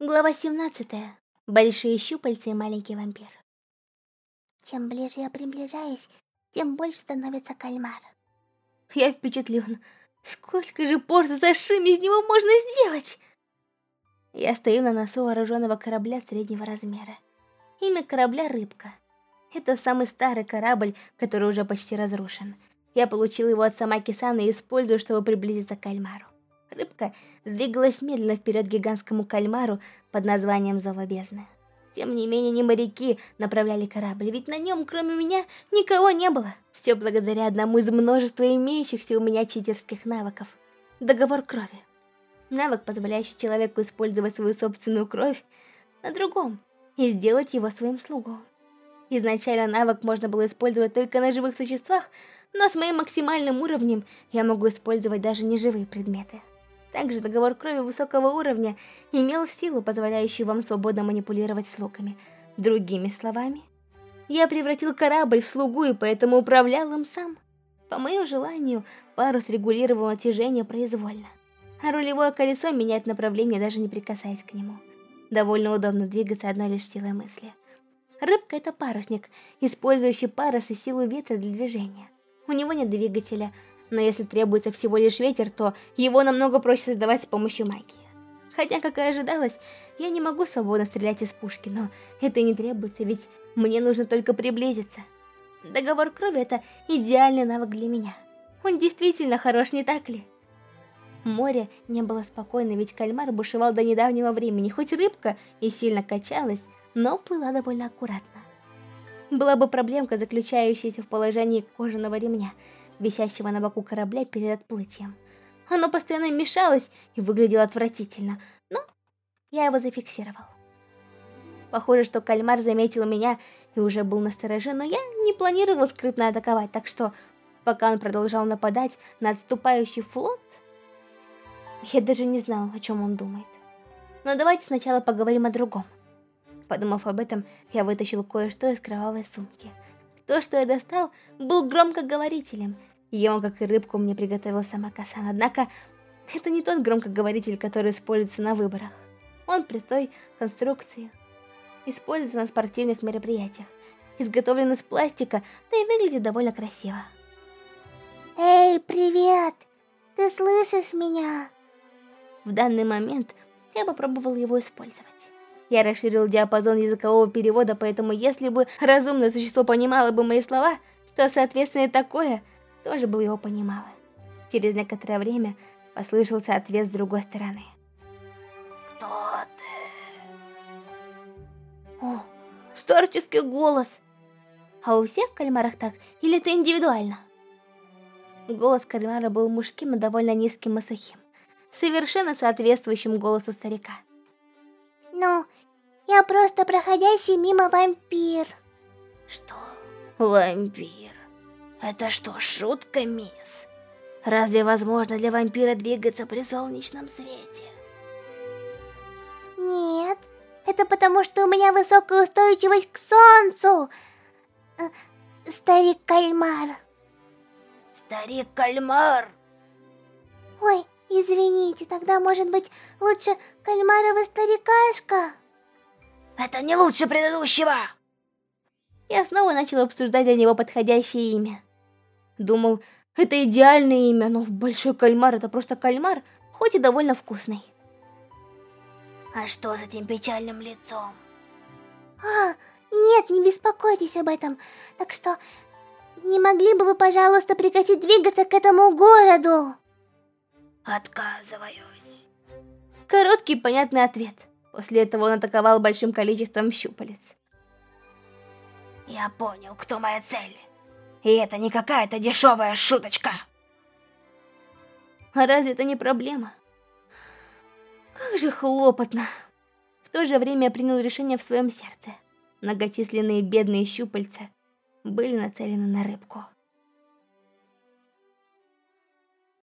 Глава 17. Большие щупальца и маленький вампир. Чем ближе я приближаюсь, тем больше становится кальмар. Я впечатлен. Сколько же порт зашим из него можно сделать? Я стою на носу вооруженного корабля среднего размера. Имя корабля Рыбка. Это самый старый корабль, который уже почти разрушен. Я получил его от Самаки-сана и использую, чтобы приблизиться к кальмару. Рыбка двигалась медленно вперед к гигантскому кальмару под названием Зова Бездны. Тем не менее, не моряки направляли корабль, ведь на нем, кроме меня, никого не было. Все благодаря одному из множества имеющихся у меня читерских навыков. Договор крови. Навык, позволяющий человеку использовать свою собственную кровь на другом и сделать его своим слугой. Изначально навык можно было использовать только на живых существах, но с моим максимальным уровнем я могу использовать даже неживые предметы. Также договор крови высокого уровня имел силу, позволяющую вам свободно манипулировать слугами. Другими словами, я превратил корабль в слугу и поэтому управлял им сам. По моему желанию, парус регулировал натяжение произвольно, а рулевое колесо меняет направление, даже не прикасаясь к нему. Довольно удобно двигаться одной лишь силой мысли. Рыбка — это парусник, использующий парус и силу ветра для движения. У него нет двигателя — но если требуется всего лишь ветер, то его намного проще создавать с помощью магии. Хотя, как и ожидалось, я не могу свободно стрелять из пушки, но это и не требуется, ведь мне нужно только приблизиться. Договор крови — это идеальный навык для меня. Он действительно хорош, не так ли? Море не было спокойно, ведь кальмар бушевал до недавнего времени, хоть рыбка и сильно качалась, но плыла довольно аккуратно. Была бы проблемка, заключающаяся в положении кожаного ремня — висящего на боку корабля перед отплытием. Оно постоянно мешалось и выглядело отвратительно, но я его зафиксировал. Похоже, что кальмар заметил меня и уже был настороже, но я не планировал скрытно атаковать, так что, пока он продолжал нападать на отступающий флот, я даже не знал, о чем он думает. Но давайте сначала поговорим о другом. Подумав об этом, я вытащил кое-что из кровавой сумки. То, что я достал, был громкоговорителем — Ем, как и рыбку, мне приготовил сама Касан, однако это не тот громкоговоритель, который используется на выборах. Он простой конструкции, используется на спортивных мероприятиях, изготовлен из пластика, да и выглядит довольно красиво. Эй, привет! Ты слышишь меня? В данный момент я попробовал его использовать. Я расширил диапазон языкового перевода, поэтому если бы разумное существо понимало бы мои слова, то, соответственно, такое тоже бы его понимала. Через некоторое время послышался ответ с другой стороны. «Кто ты?» О, старческий голос! А у всех кальмарах так? Или это индивидуально? Голос кальмара был мужским и довольно низким и сухим, совершенно соответствующим голосу старика. Ну, я просто проходящий мимо вампир. Что? Вампир? Это что, шутка, мисс? Разве возможно для вампира двигаться при солнечном свете? Нет, это потому, что у меня высокая устойчивость к солнцу. Э, Старик-кальмар. Старик-кальмар? Ой, извините, тогда, может быть, лучше кальмаровый старикашка? Это не лучше предыдущего! Я снова начал обсуждать для него подходящее имя. Думал, это идеальное имя, но большой кальмар это просто кальмар, хоть и довольно вкусный. А что с этим печальным лицом? А, нет, не беспокойтесь об этом. Так что, не могли бы вы, пожалуйста, прекратить двигаться к этому городу? Отказываюсь. Короткий понятный ответ. После этого он атаковал большим количеством щупалец. Я понял, кто моя цель. И это не какая-то дешевая шуточка. А разве это не проблема? Как же хлопотно. В то же время я принял решение в своем сердце. Многочисленные бедные щупальца были нацелены на рыбку.